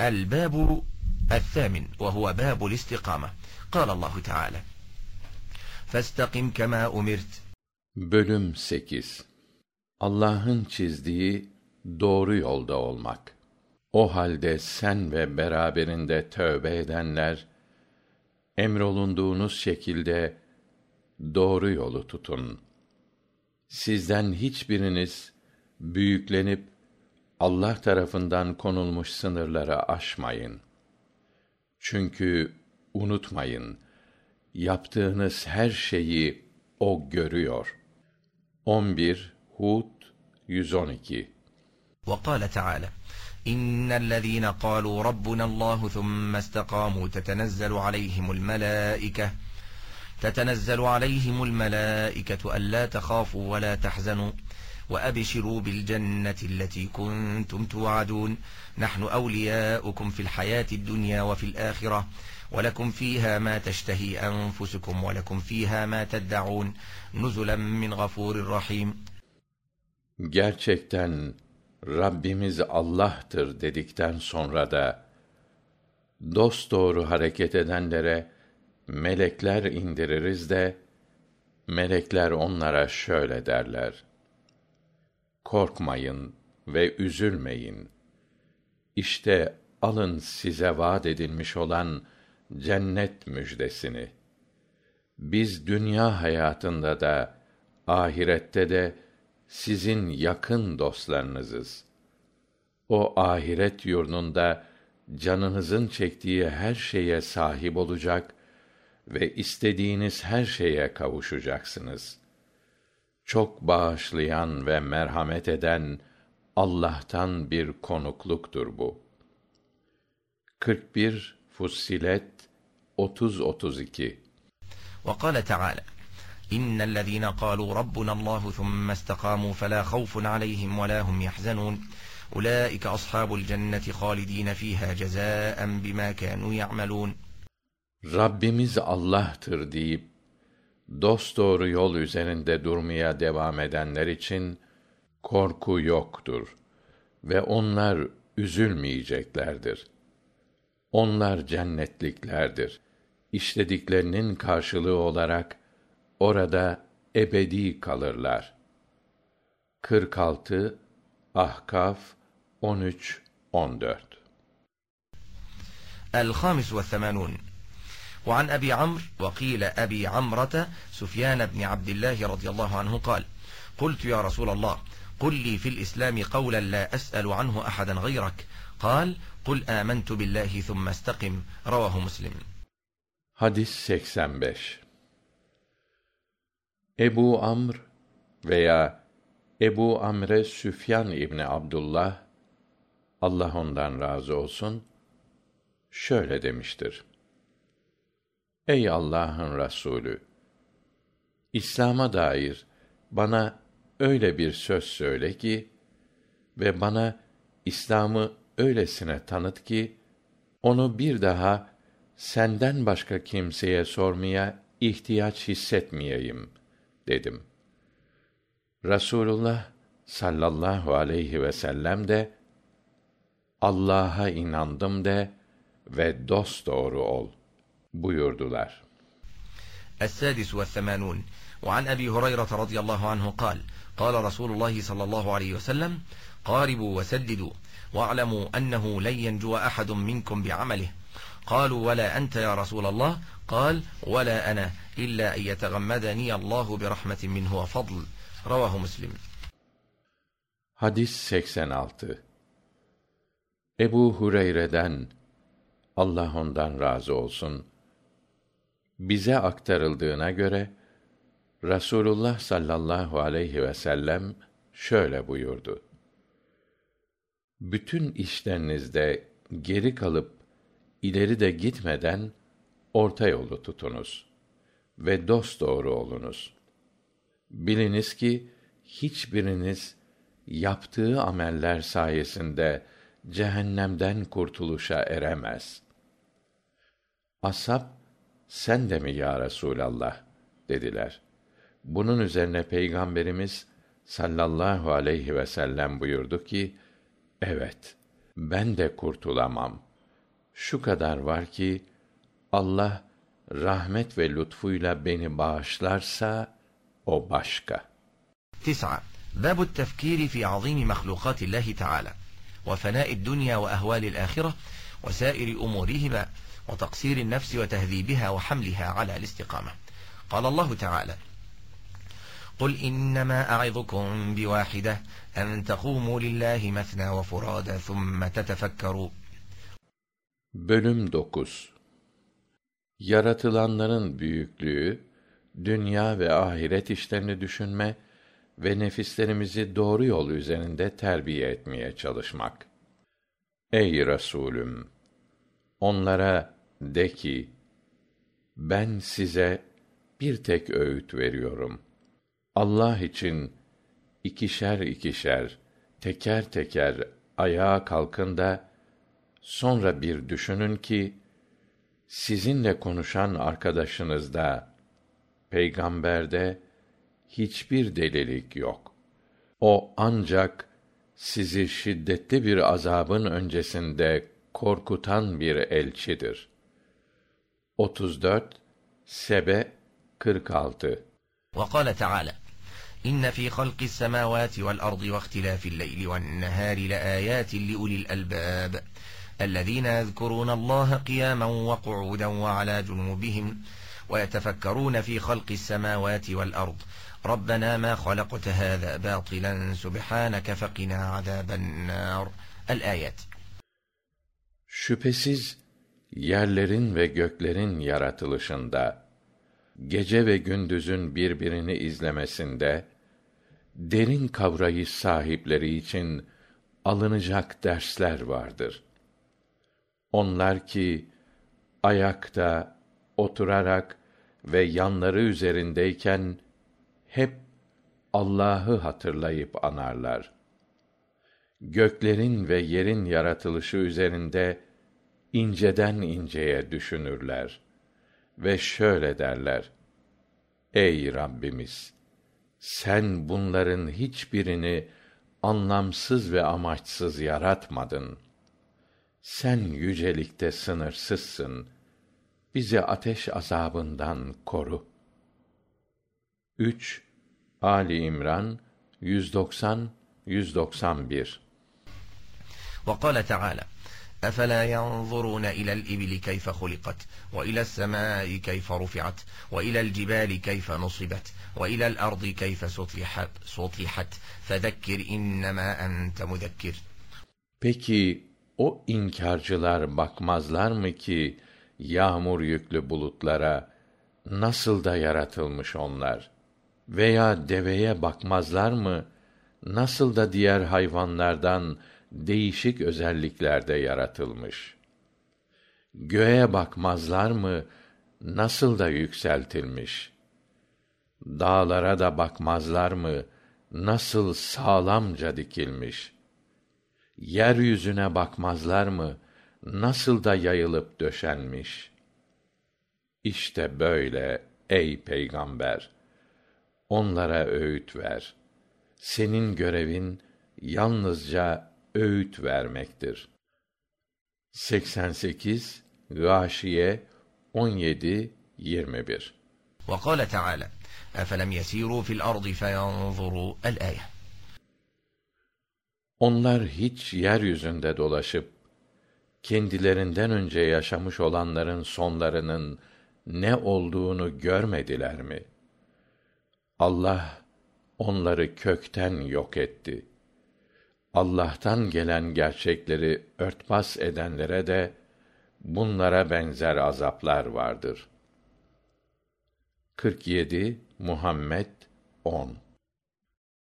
الباب الثامن وهو باب الاستقامة قال الله تعالى فاستقم كما أمرت Bölüm 8 Allah'ın çizdiği doğru yolda olmak. O halde sen ve beraberinde tövbe edenler, emrolunduğunuz şekilde doğru yolu tutun. Sizden hiçbiriniz büyüklenip allah tarafından konulmuş sınırları aşmayın çünkü unutmayın yaptığınız her şeyi o görüyor وقال تعالى إن الذين قالوا ربنا الله ثم استقاموا تتنزل عليهم الملائكة تتنزل عليهم الملائكة ألا تخافوا ولا تحزنوا وأبشروا بالجنة التي كنتم توعدون نحن أولياؤكم في الحياة الدنيا وفي الآخرة ولكم فيها ما تشتهي أنفسكم ولكم فيها ما تدعون نزلا من غفور رحيم Gerçekten Rabbimiz Allah'tır dedikten sonra da dosdoğru hareket edenlere melekler indiririz de melekler onlara şöyle derler: Korkmayın ve üzülmeyin. İşte alın size vaat edilmiş olan cennet müjdesini. Biz dünya hayatında da ahirette de sizin yakın dostlarınızız. O ahiret yurdunda canınızın çektiği her şeye sahip olacak ve istediğiniz her şeye kavuşacaksınız Çok bağışlayan ve merhamet eden Allah'tan bir konukluktur bu. 41 Fussilet 30 32 وقال تعالى إن الذين قالوا ربنا الله ثم استقاموا فلا خوف عليهم ولا هم يحزنون أولئك أصحاب الجنة خالدين فيها جزاء بما كانوا يعملون Rabbimiz Allah'tır deyip dosdoğru yol üzerinde durmaya devam edenler için korku yoktur ve onlar üzülmeyeceklerdir. Onlar cennetliklerdir. İşlediklerinin karşılığı olarak orada ebedi kalırlar. 46 Ahkaf وعن أبي عمرو وقيل أبي عمرة سفيان بن عبد الله رضي الله عنه قال قلت يا رسول الله قل لي في الإسلام قولا لا أسأل عنه أحدا غيرك قال قل آمنت بالله ثم استقم رواه مسلم Hadis 85 Ebu Amr veya Ebu Amre Süfyan İbni Abdullah Allah ondan razı olsun şöyle demiştir. Ey Allah'ın Resulü! İslam'a dair bana öyle bir söz söyle ki ve bana İslam'ı öylesine tanıt ki onu bir daha senden başka kimseye sormaya ihtiyaç hissetmeyeyim dedim. Rasulullah sallallahu aleyhi ve sellem de Allah'a inandım de ve dost doğru ol buyurdular. السادس والثمانون وعن أبي هريرة رضي الله عنه قال قال رسول الله صلى الله عليه وسلم قاربوا وسددوا واعلموا أنه لن ينجو أحد منكم بعمله قالوا ولا أنت يا رسول الله قال ولا أنا إلا أن يتغمدني الله برحمة منه وفضل رواه مسلم Hadis 86 Ebu Hureyre'den Allah ondan razı olsun bize aktarıldığına göre Rasulullah sallallahu aleyhi ve sellem şöyle buyurdu. Bütün işlerinizde geri kalıp ileri de gitmeden orta yolu tutunuz ve dost doğru olunuz. Biliniz ki hiçbiriniz yaptığı ameller sayesinde cehennemden kurtuluşa eremez. Ashab, sen de mi ya resûlallah dediler. Bunun üzerine peygamberimiz sallallahu aleyhi vsellem buyurdu ki evet ben de kurtulamam. Şu kadar var ki allah rahmet ve lütfuyla beni bağışlarsa o başka. Bab tefkir fi azim mahlukat illh tal vfna dunya vahval lahire vsair umurihma وتقصير النفس وتهذيبها وحملها على الاستقامة قال الله تعالى قل إنما أعظكم بواحدة أن تقوموا لله مثنى وفرادا ثم تتفكروا Bölüm 9 Yaratılanların büyüklüğü, dünya ve ahiret işlerini düşünme ve nefislerimizi doğru yol üzerinde terbiye etmeye çalışmak. Ey Resulüm! Onlara de ki, ben size bir tek öğüt veriyorum. Allah için ikişer ikişer, teker teker ayağa kalkın da, sonra bir düşünün ki, sizinle konuşan arkadaşınızda, peygamberde, hiçbir delilik yok. O ancak sizi şiddetli bir azabın öncesinde korkutan bir elçidir. 34 Sebe 46 وقال تعالى إن في خلق السماوات والأرض واختلاف الليل والنهار لآيات لأولي الألباب الذين يذكرون الله قياما وقعودا وعلى جنوبهم ويتفكرون في خلق السماوات والأرض ربنا ما خلقت هذا باطلا سبحانك فقنا عذاب النار الآيات Şüphesiz yerlerin ve göklerin yaratılışında, gece ve gündüzün birbirini izlemesinde, derin kavrayış sahipleri için alınacak dersler vardır. Onlar ki ayakta, oturarak ve yanları üzerindeyken hep Allah'ı hatırlayıp anarlar. Göklerin ve yerin yaratılışı üzerinde inceden inceye düşünürler ve şöyle derler: Ey Rabbimiz! Sen bunların hiçbirini anlamsız ve amaçsız yaratmadın. Sen yücelikte sınırsızsın. Bizi ateş azabından koru. 3 Ali İmran 190 191 وقال تعالى أفلا ينظرون إلى الإبل كيف خلقت وإلى السماء كيف رفعت وإلى الجبال كيف نصبت وإلى الأرض كيف سطحت, سطحت فذكر إنما أنت مذكر Peki o inkarcılar bakmazlar mı ki yağmur yüklü bulutlara nasıl da yaratılmış onlar veya deveye bakmazlar mı nasıl da diğer hayvanlardan değişik özelliklerde yaratılmış. Göğe bakmazlar mı nasıl da yükseltilmiş? Dağlara da bakmazlar mı nasıl sağlamca dikilmiş? Yeryüzüne bakmazlar mı nasıl da yayılıp döşenmiş? Işte böyle ey peygamber. Onlara öğüt ver. Senin görevin yalnızca öğüt vermektir 88 gâşiye 17 21 وقال تعالى أفلم يسيروا في الأرض فينظروا الآية Onlar hiç yeryüzünde dolaşıp kendilerinden önce yaşamış olanların sonlarının ne olduğunu görmediler mi? Allah onları kökten yok etti. Allah'tan gelen gerçekleri örtbas edenlere de bunlara benzer azaplar vardır. 47 Muhammed 10